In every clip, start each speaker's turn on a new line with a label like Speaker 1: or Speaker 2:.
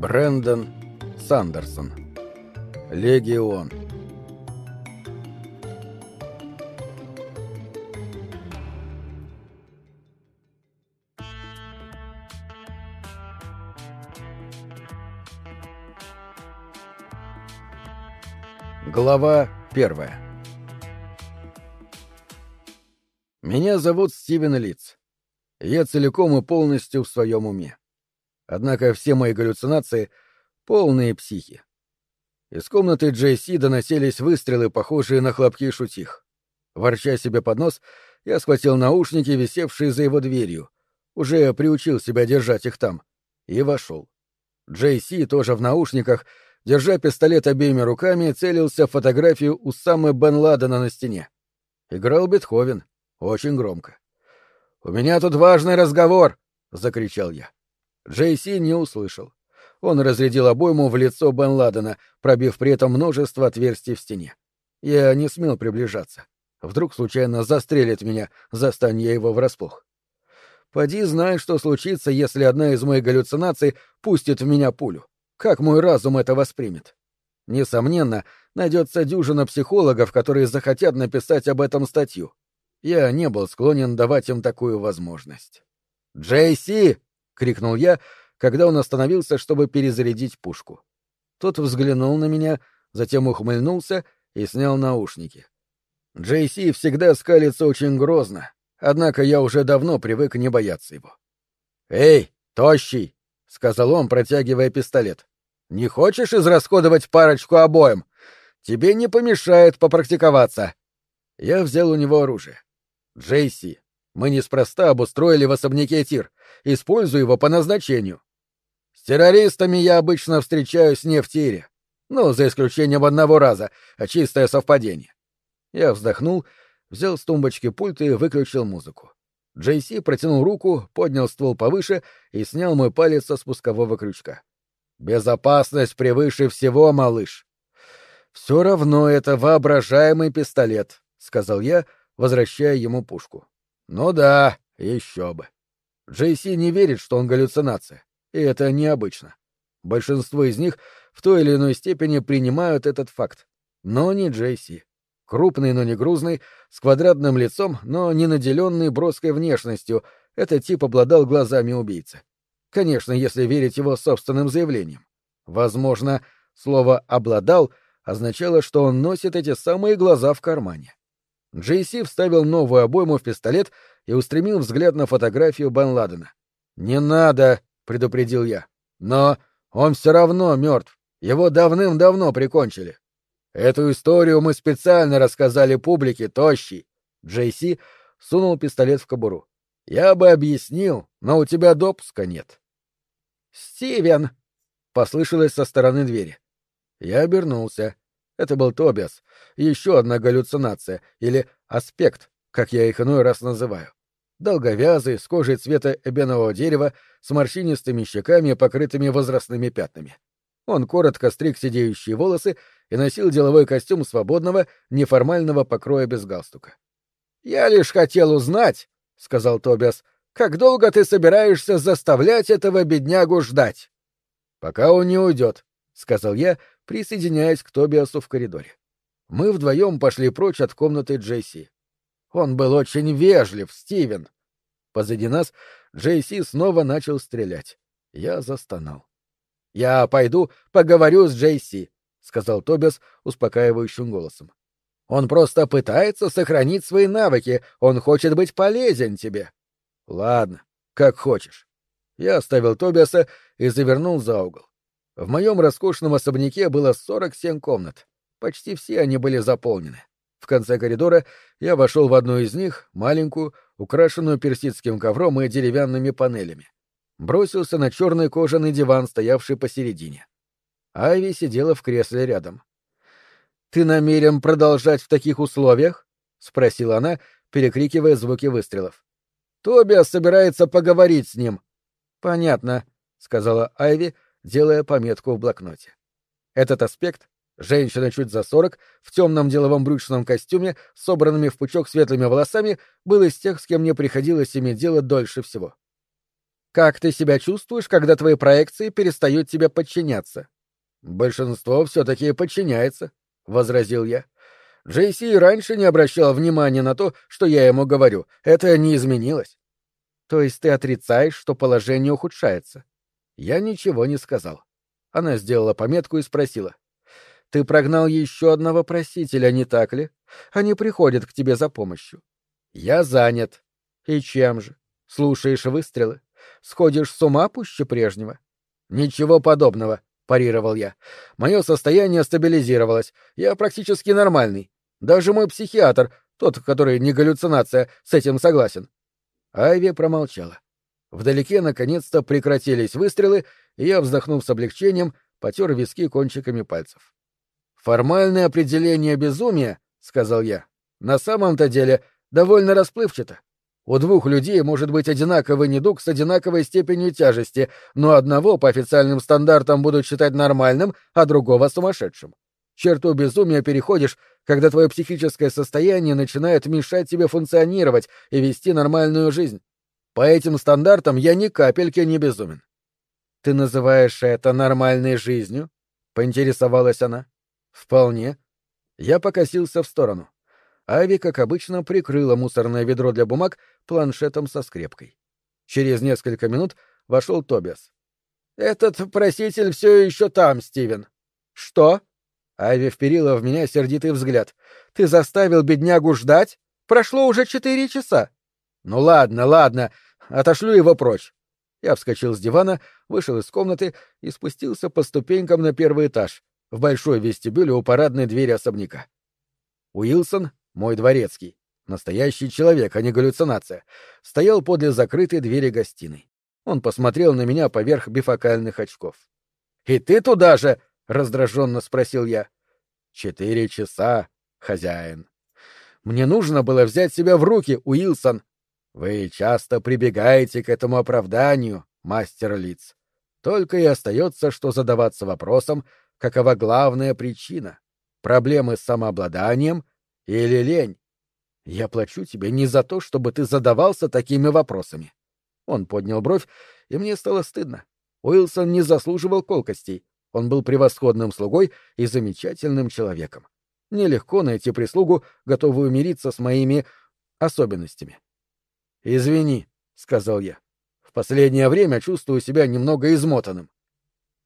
Speaker 1: Брэндон Сандерсон. Легион. Глава первая. Меня зовут Стивен Литц. Я целиком и полностью в своем уме. Однако все мои галлюцинации — полные психи. Из комнаты Джейси доносились выстрелы, похожие на хлопки шутих. Ворча себе под нос, я схватил наушники, висевшие за его дверью. Уже приучил себя держать их там. И вошел. Джейси, тоже в наушниках, держа пистолет обеими руками, целился в фотографию у самой Бен Ладена на стене. Играл Бетховен. Очень громко. «У меня тут важный разговор!» — закричал я. Джейси не услышал. Он разрядил обойму в лицо Бен Ладена, пробив при этом множество отверстий в стене. Я не смел приближаться. Вдруг случайно застрелит меня, застань я его врасплох. Поди знай, что случится, если одна из моих галлюцинаций пустит в меня пулю. Как мой разум это воспримет? Несомненно, найдется дюжина психологов, которые захотят написать об этом статью. Я не был склонен давать им такую возможность. «Джейси!» — крикнул я, когда он остановился, чтобы перезарядить пушку. Тот взглянул на меня, затем ухмыльнулся и снял наушники. Джейси всегда скалится очень грозно, однако я уже давно привык не бояться его. «Эй, тощий!» — сказал он, протягивая пистолет. «Не хочешь израсходовать парочку обоим? Тебе не помешает попрактиковаться». Я взял у него оружие. «Джейси, мы неспроста обустроили в особняке тир. Используй его по назначению. С террористами я обычно встречаюсь не в тире. Ну, за исключением одного раза, а чистое совпадение. Я вздохнул, взял с тумбочки пульт и выключил музыку. Джейси протянул руку, поднял ствол повыше и снял мой палец со спускового крючка. «Безопасность превыше всего, малыш!» «Все равно это воображаемый пистолет», — сказал я, возвращая ему пушку. Ну да, еще бы. Джейси не верит, что он галлюцинация, и это необычно. Большинство из них в той или иной степени принимают этот факт. Но не Джейси. Крупный, но не грузный, с квадратным лицом, но не наделенный броской внешностью, этот тип обладал глазами убийцы. Конечно, если верить его собственным заявлениям. Возможно, слово «обладал» означало, что он носит эти самые глаза в кармане. Джейси вставил новую обойму в пистолет и устремил взгляд на фотографию Бен Ладена. «Не надо!» — предупредил я. «Но он все равно мертв. Его давным-давно прикончили. Эту историю мы специально рассказали публике, тощий». Джейси сунул пистолет в кобуру. «Я бы объяснил, но у тебя допуска нет». «Стивен!» — послышалось со стороны двери. Я обернулся. Это был Тобиас, еще одна галлюцинация, или аспект, как я их иной раз называю. Долговязый, с кожей цвета эбенового дерева, с морщинистыми щеками, покрытыми возрастными пятнами. Он коротко стриг сидеющие волосы и носил деловой костюм свободного, неформального покроя без галстука. «Я лишь хотел узнать», — сказал Тобиас, — «как долго ты собираешься заставлять этого беднягу ждать?» «Пока он не уйдет», — сказал я, присоединяясь к Тобиасу в коридоре. Мы вдвоем пошли прочь от комнаты Джейси. Он был очень вежлив, Стивен. Позади нас Джейси снова начал стрелять. Я застонал. «Я пойду поговорю с Джейси», — сказал Тобиас успокаивающим голосом. «Он просто пытается сохранить свои навыки, он хочет быть полезен тебе». «Ладно, как хочешь». Я оставил Тобиаса и завернул за угол. В моем роскошном особняке было 47 комнат. Почти все они были заполнены. В конце коридора я вошел в одну из них, маленькую, украшенную персидским ковром и деревянными панелями. Бросился на черный кожаный диван, стоявший посередине. Айви сидела в кресле рядом. «Ты намерен продолжать в таких условиях?» — спросила она, перекрикивая звуки выстрелов. «Тобиас собирается поговорить с ним». «Понятно», — сказала Айви, — делая пометку в блокноте. Этот аспект — женщина чуть за сорок, в темном деловом брючном костюме, собранными в пучок светлыми волосами, был из тех, с кем мне приходилось иметь дело дольше всего.
Speaker 2: Как ты себя чувствуешь, когда твои проекции перестают тебе подчиняться?
Speaker 1: Большинство все-таки подчиняется, возразил я. Джейси раньше не обращал внимания на то, что я ему говорю. Это не изменилось.
Speaker 2: То есть ты отрицаешь, что положение ухудшается?
Speaker 1: Я ничего не сказал. Она сделала пометку и спросила.
Speaker 2: Ты прогнал еще одного просителя, не так ли? Они приходят к тебе за помощью.
Speaker 1: Я занят.
Speaker 2: И чем же? Слушаешь выстрелы? Сходишь с ума пуще прежнего?
Speaker 1: Ничего подобного, парировал я. Мое состояние стабилизировалось. Я практически нормальный. Даже мой психиатр, тот, который не галлюцинация, с этим согласен. Айви промолчала. Вдалеке наконец-то прекратились выстрелы, и я, вздохнув с облегчением, потер виски кончиками пальцев. «Формальное определение безумия, — сказал я, — на самом-то деле довольно расплывчато. У двух людей может быть одинаковый недуг с одинаковой степенью тяжести, но одного по официальным стандартам будут считать нормальным, а другого — сумасшедшим. Черту безумия переходишь, когда твое психическое состояние начинает мешать тебе функционировать и вести нормальную жизнь. По этим стандартам я ни капельки не безумен.
Speaker 2: — Ты называешь это нормальной жизнью? — поинтересовалась она.
Speaker 1: — Вполне. Я покосился в сторону. Ави, как обычно, прикрыла мусорное ведро для бумаг планшетом со скрепкой. Через несколько минут вошел Тобиас.
Speaker 2: «Этот проситель все еще там, Стивен».
Speaker 1: «Что?» Ави вперила в меня сердитый взгляд.
Speaker 2: «Ты заставил беднягу ждать? Прошло уже четыре часа».
Speaker 1: «Ну ладно, ладно, отошлю его прочь». Я вскочил с дивана, вышел из комнаты и спустился по ступенькам на первый этаж, в большой вестибюле у парадной двери особняка. Уилсон мой дворецкий, настоящий человек, а не галлюцинация, стоял подле закрытой двери гостиной. Он посмотрел на меня поверх бифокальных очков. «И ты туда же?» — раздраженно спросил я. «Четыре часа, хозяин». «Мне нужно было взять себя в руки, Уилсон». «Вы часто прибегаете к этому оправданию, мастер лиц. Только и остается, что задаваться вопросом, какова главная причина. Проблемы с самообладанием — или лень? Я плачу тебе не за то, чтобы ты задавался такими вопросами. Он поднял бровь, и мне стало стыдно. Уилсон не заслуживал колкостей. Он был превосходным слугой и замечательным человеком. Нелегко найти прислугу, готовую мириться с моими особенностями. «Извини», — сказал я. «В последнее время чувствую себя немного измотанным».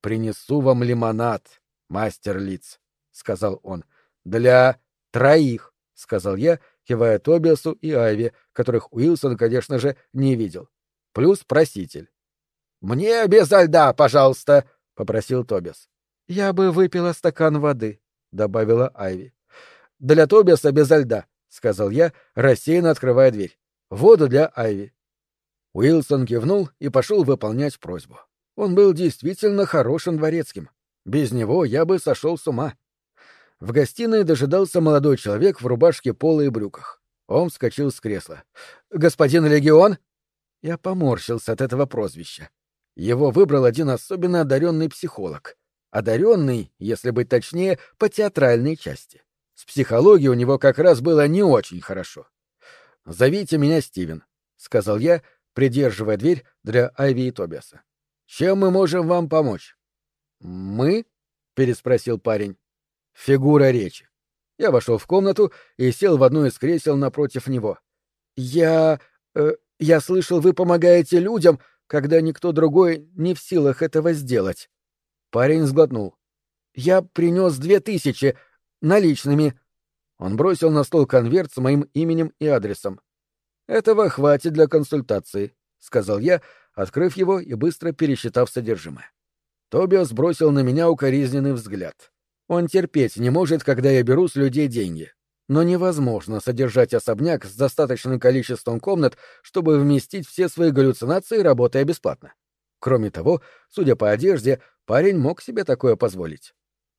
Speaker 1: «Принесу вам лимонад, мастер лиц», — сказал он, — «для Троих, — сказал я, кивая Тобиасу и Айве, которых Уилсон, конечно же, не видел. Плюс проситель. — Мне без льда, пожалуйста, — попросил Тобиас.
Speaker 2: — Я бы выпила стакан воды, — добавила Айви.
Speaker 1: — Для Тобиаса без льда, — сказал я, рассеянно открывая дверь. — Воду для Айви. Уилсон кивнул и пошел выполнять просьбу. Он был действительно хорошим дворецким. Без него я бы сошел с ума. В гостиной дожидался молодой человек в рубашке пола и брюках. Он вскочил с кресла. «Господин Легион?» Я поморщился от этого прозвища. Его выбрал один особенно одаренный психолог. Одаренный, если быть точнее, по театральной части. С психологией у него как раз было не очень хорошо. «Зовите меня Стивен», — сказал я, придерживая дверь для Айви и Тобиаса. «Чем мы можем вам помочь?» «Мы?» — переспросил парень. Фигура речи. Я вошел в комнату и сел в одно из кресел напротив него. «Я... Э, я слышал, вы помогаете людям, когда никто другой не в силах этого сделать». Парень сглотнул. «Я принес две тысячи наличными». Он бросил на стол конверт с моим именем и адресом. «Этого хватит для консультации», — сказал я, открыв его и быстро пересчитав содержимое. Тобиас бросил на меня укоризненный взгляд. Он терпеть не может, когда я беру с людей деньги. Но невозможно содержать особняк с достаточным количеством комнат, чтобы вместить все свои галлюцинации, работая бесплатно. Кроме того, судя по одежде, парень мог себе такое позволить.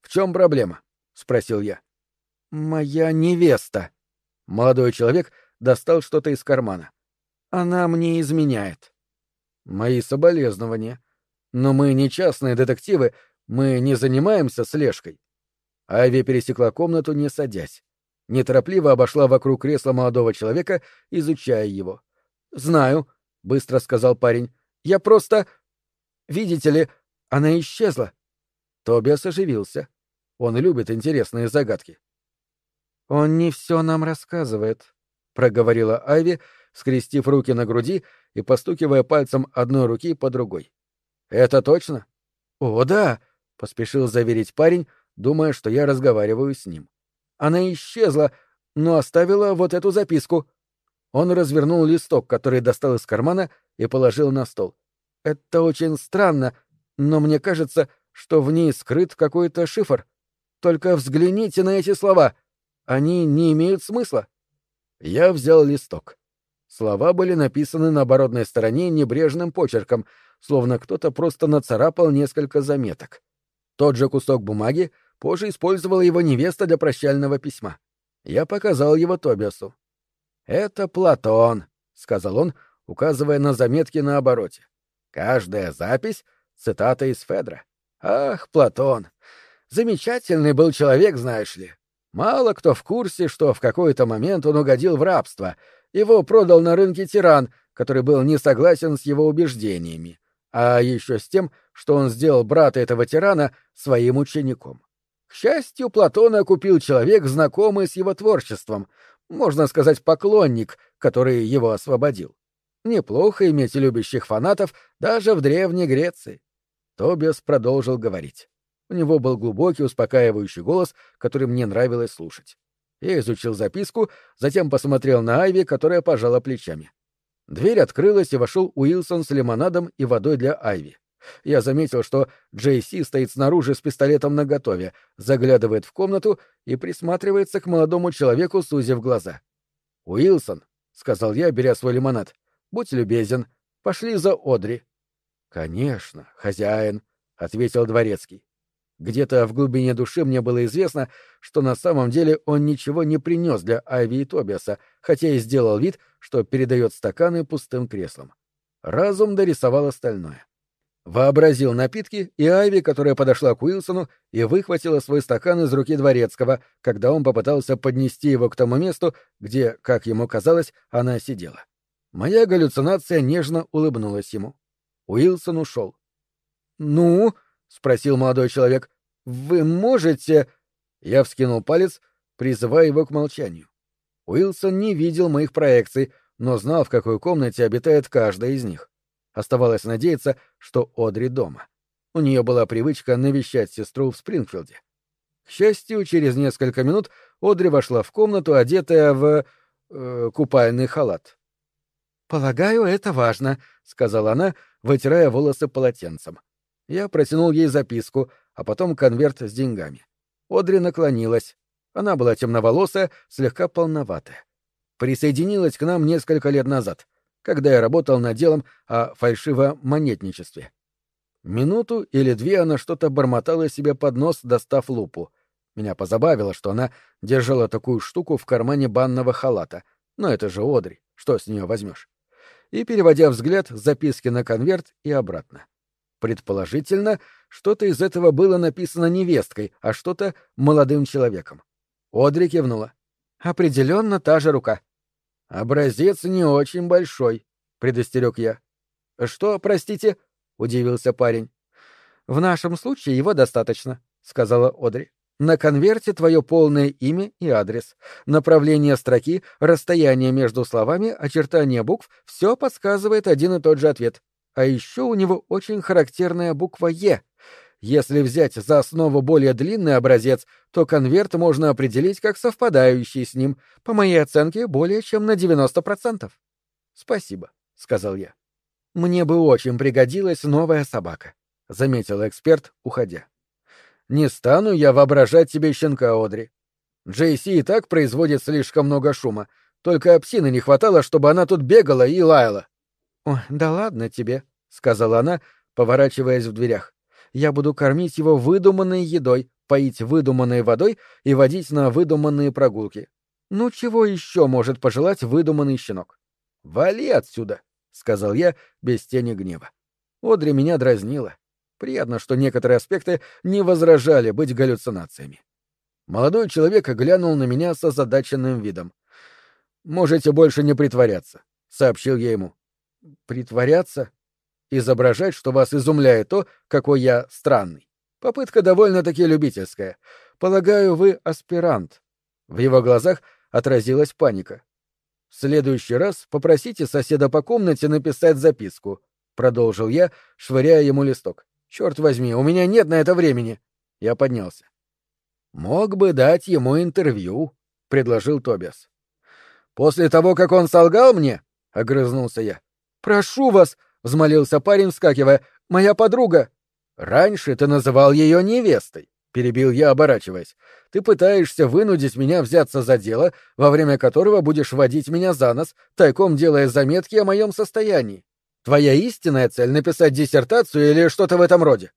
Speaker 1: «В чем проблема?» — спросил я. «Моя невеста». Молодой человек достал что-то из кармана. «Она мне изменяет». «Мои соболезнования. Но мы не частные детективы, мы не занимаемся слежкой. Айви пересекла комнату, не садясь. Неторопливо обошла вокруг кресла молодого человека, изучая его. «Знаю», — быстро сказал парень.
Speaker 2: Я просто... Видите ли, она исчезла. Тобиас оживился. Он любит интересные загадки. «Он не все нам рассказывает», — проговорила Айви, скрестив руки на груди и постукивая пальцем одной руки по другой. «Это точно?» «О, да», — поспешил заверить парень, думая, что я разговариваю с ним. «Она исчезла, но оставила вот эту записку». Он развернул листок, который достал из кармана, и положил на стол. «Это очень странно, но мне кажется, что в ней скрыт какой-то шифр. Только взгляните на эти слова. Они не имеют смысла». Я взял листок. Слова были написаны на оборотной стороне небрежным почерком, словно кто-то просто нацарапал несколько заметок. Тот же кусок бумаги позже использовала его невеста для прощального письма. Я показал его Тобиасу. «Это Платон», — сказал он, указывая на заметки на обороте. «Каждая запись — цитата из Федра. Ах, Платон! Замечательный был человек, знаешь ли. Мало кто в курсе, что в какой-то момент он угодил в рабство — его продал на рынке тиран, который был не согласен с его убеждениями, а еще с тем, что он сделал брата этого тирана своим учеником. К счастью, Платона купил человек, знакомый с его творчеством, можно сказать, поклонник, который его освободил. Неплохо иметь любящих фанатов даже в Древней Греции. Тобиас продолжил говорить. У него был глубокий, успокаивающий голос, который мне нравилось слушать. Я изучил записку, затем посмотрел на Айви, которая пожала плечами. Дверь открылась, и вошел Уилсон с лимонадом и водой для Айви. Я заметил, что Джейси стоит снаружи с пистолетом наготове, заглядывает в комнату и присматривается к молодому человеку, сузив глаза. «Уилсон», — сказал я, беря свой лимонад, — «будь любезен, пошли за Одри». «Конечно, хозяин», — ответил дворецкий. Где-то в глубине души мне было известно, что на самом деле он ничего не принес для Айви и Тобиаса, хотя и сделал вид, что передает стаканы пустым креслом. Разум дорисовал остальное. Вообразил напитки и Айви, которая подошла к Уилсону и выхватила свой стакан из руки дворецкого, когда он попытался поднести его к тому месту, где, как ему казалось, она сидела. Моя галлюцинация нежно улыбнулась ему. Уилсон ушел. «Ну?» — спросил молодой человек. «Вы можете...» Я вскинул палец, призывая его к молчанию. Уилсон не видел моих проекций, но знал, в какой комнате обитает каждая из них. Оставалось надеяться, что Одри дома. У нее была привычка навещать сестру в Спрингфилде. К счастью, через несколько минут Одри вошла в комнату, одетая в... Э, купальный халат. «Полагаю, это важно», — сказала она, вытирая волосы полотенцем. Я протянул ей записку, а потом конверт с деньгами. Одри наклонилась. Она была темноволосая, слегка полноватая. Присоединилась к нам несколько лет назад, когда я работал над делом о фальшивомонетничестве. Минуту или две она что-то бормотала себе под нос, достав лупу. Меня позабавило, что она держала такую штуку в кармане банного халата. Но это же Одри, что с нее возьмешь? И переводя взгляд с записки на конверт и обратно. Предположительно, что-то из этого было написано невесткой, а что-то молодым человеком. Одри кивнула. Определенно та же рука. Образец не очень большой, предостерег я. Что, простите? удивился парень. В нашем случае его достаточно, сказала Одри. На конверте твое полное имя и адрес, направление строки, расстояние между словами, очертания букв — все подсказывает один и тот же ответ. А еще у него очень характерная буква «Е». Если взять за основу более длинный образец, то конверт можно определить как совпадающий с ним, по моей оценке, более чем на 90%. «Спасибо», — сказал я. «Мне бы очень пригодилась новая собака», — заметил эксперт, уходя. «Не стану я воображать тебе щенка, Одри. Джейси и так производит слишком много шума. Только псины не хватало, чтобы она тут бегала и лаяла. «Ой, да ладно тебе», — сказала она, поворачиваясь в дверях. «Я буду кормить его выдуманной едой, поить выдуманной водой и водить на выдуманные прогулки. Ну чего еще может пожелать выдуманный щенок?» «Вали отсюда», — сказал я без тени гнева. Одри меня дразнила. Приятно, что некоторые аспекты не возражали быть галлюцинациями. Молодой человек глянул на меня с озадаченным видом. «Можете больше не притворяться», — сообщил я ему. Притворяться?
Speaker 1: изображать, что вас изумляет то, какой я странный. Попытка довольно-таки любительская. Полагаю, вы аспирант. В его глазах отразилась паника. В следующий раз попросите соседа по комнате написать записку, продолжил я, швыряя ему листок. Черт возьми, у меня нет на это времени. Я поднялся. Мог бы дать ему интервью, предложил Тобиас. После того, как он солгал мне, огрызнулся я. Прошу вас, взмолился парень, вскакивая. Моя подруга. Раньше ты называл ее невестой, перебил я, оборачиваясь. Ты пытаешься вынудить меня взяться за дело, во время которого будешь водить меня за нос, тайком делая заметки о моем состоянии. Твоя истинная цель — написать диссертацию или что-то в этом роде?»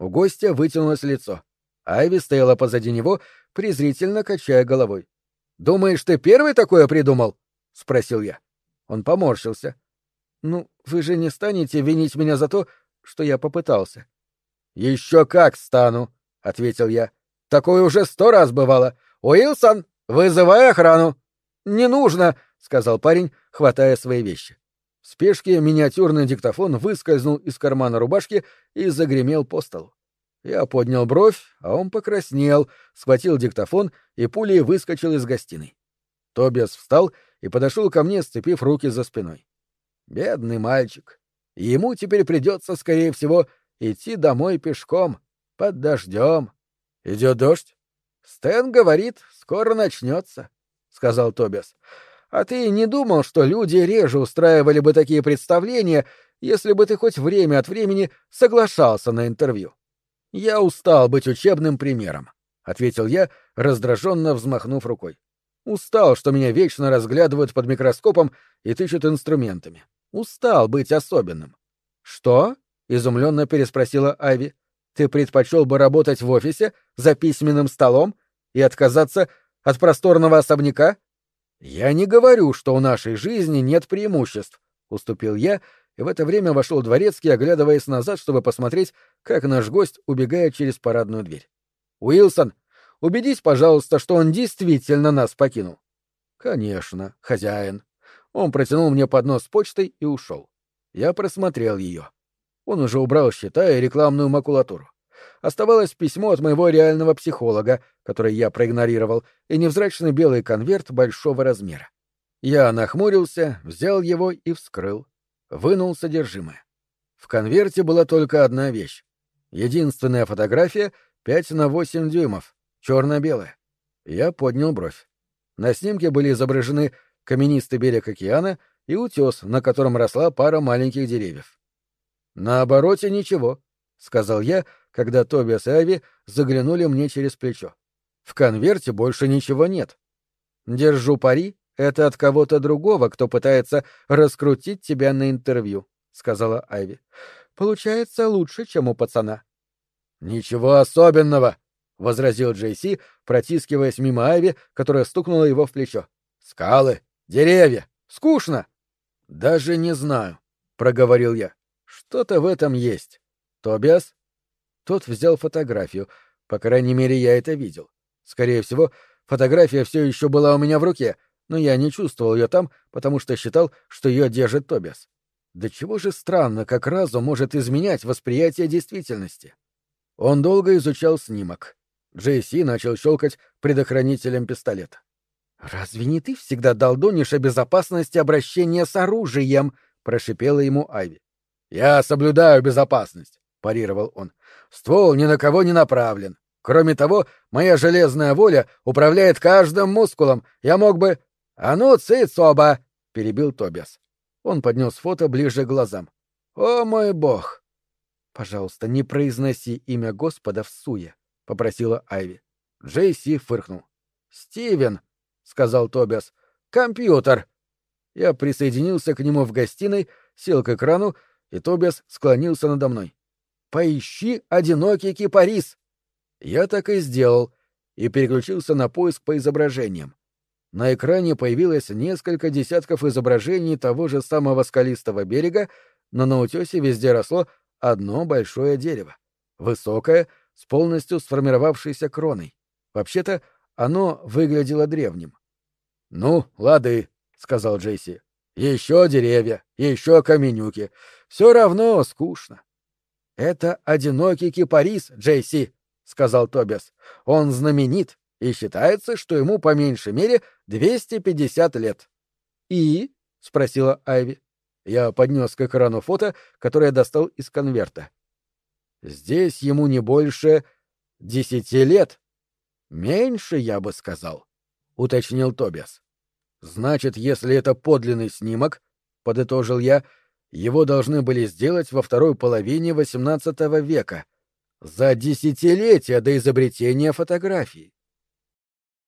Speaker 1: У гостя вытянулось лицо. Айви стояла позади него, презрительно качая головой. «Думаешь, ты первый такое придумал?» — спросил я. Он поморщился. «Ну, вы же не станете винить меня за то, что я попытался». «Еще как стану», — ответил я. Такое уже сто раз бывало. Уилсон, вызывай охрану. Не нужно, сказал парень, хватая свои вещи. В спешке миниатюрный диктофон выскользнул из кармана рубашки и загремел по столу. Я поднял бровь, а он покраснел, схватил диктофон и пулей выскочил из гостиной. Тобиас встал и подошел ко мне, сцепив руки за спиной. Бедный мальчик. Ему теперь придется, скорее всего, идти домой пешком, под дождем. Идет дождь? Стэн говорит, скоро начнется, сказал Тобиас. А ты не думал, что люди реже устраивали бы такие представления, если бы ты хоть время от времени соглашался на интервью? Я устал быть учебным примером, ответил я, раздраженно взмахнув рукой. Устал, что меня вечно разглядывают под микроскопом и тычут инструментами. Устал быть особенным. Что? изумленно переспросила Айви. Ты предпочел бы работать в офисе за письменным столом и отказаться от просторного особняка? Я не говорю, что у нашей жизни нет преимуществ, уступил я, и в это время вошел дворецкий, оглядываясь назад, чтобы посмотреть, как наш гость убегает через парадную дверь. Уилсон, убедись, пожалуйста, что он действительно нас покинул. Конечно, хозяин. Он протянул мне поднос с почтой и ушел. Я просмотрел ее. Он уже убрал счета и рекламную макулатуру. Оставалось письмо от моего реального психолога, которое я проигнорировал, и невзрачный белый конверт большого размера. Я нахмурился, взял его и вскрыл. Вынул содержимое. В конверте была только одна вещь. Единственная фотография — 5 на 8 дюймов, черно-белая. Я поднял бровь. На снимке были изображены каменистый берег океана и утес, на котором росла пара маленьких деревьев. На обороте ничего, сказал я, когда Тобиас и Айви заглянули мне через плечо. В конверте больше ничего нет. Держу пари, это от кого-то другого, кто пытается раскрутить тебя на интервью, сказала Айви. Получается лучше, чем у пацана. Ничего особенного, возразил Джейси, протискиваясь мимо Айви, которая стукнула его в плечо. Скалы, деревья, скучно. Даже не знаю, проговорил я. Что-то в этом есть. Тобиас? Тот взял фотографию. По крайней мере, я это видел. Скорее всего, фотография все еще была у меня в руке, но я не чувствовал ее там, потому что считал, что ее держит Тобиас. Да чего же странно, как разум может изменять восприятие действительности. Он долго изучал снимок. Джейси начал щелкать предохранителем пистолета. «Разве не ты всегда долдонишь о безопасности обращения с оружием?» — прошипела ему Айви. «Я соблюдаю безопасность», — парировал он. «Ствол ни на кого не направлен. Кроме того, моя железная воля управляет каждым мускулом. Я мог бы...» «А ну, цыц оба!» — перебил Тобиас. Он поднес фото ближе к глазам. «О мой бог!» «Пожалуйста, не произноси имя Господа в суе», — попросила Айви. Джейси фыркнул. «Стивен», — сказал Тобиас. «Компьютер». Я присоединился к нему в гостиной, сел к экрану и Тобиас склонился надо мной. «Поищи одинокий кипарис!» Я так и сделал, и переключился на поиск по изображениям. На экране появилось несколько десятков изображений того же самого скалистого берега, но на утесе везде росло одно большое дерево. Высокое, с полностью сформировавшейся кроной. Вообще-то, оно выглядело древним. «Ну, лады», — сказал Джейси. Еще деревья, еще каменюки. Все равно скучно. — Это одинокий кипарис, Джейси, — сказал Тобиас. — Он знаменит, и считается, что ему по меньшей мере 250 лет. — И? — спросила Айви. Я поднес к экрану фото, которое достал из конверта. Здесь ему не больше десяти лет. Меньше, я бы сказал, — уточнил Тобиас. Значит, если это подлинный снимок, — подытожил я, — его должны были сделать во второй половине XVIII века, за десятилетия до изобретения фотографии.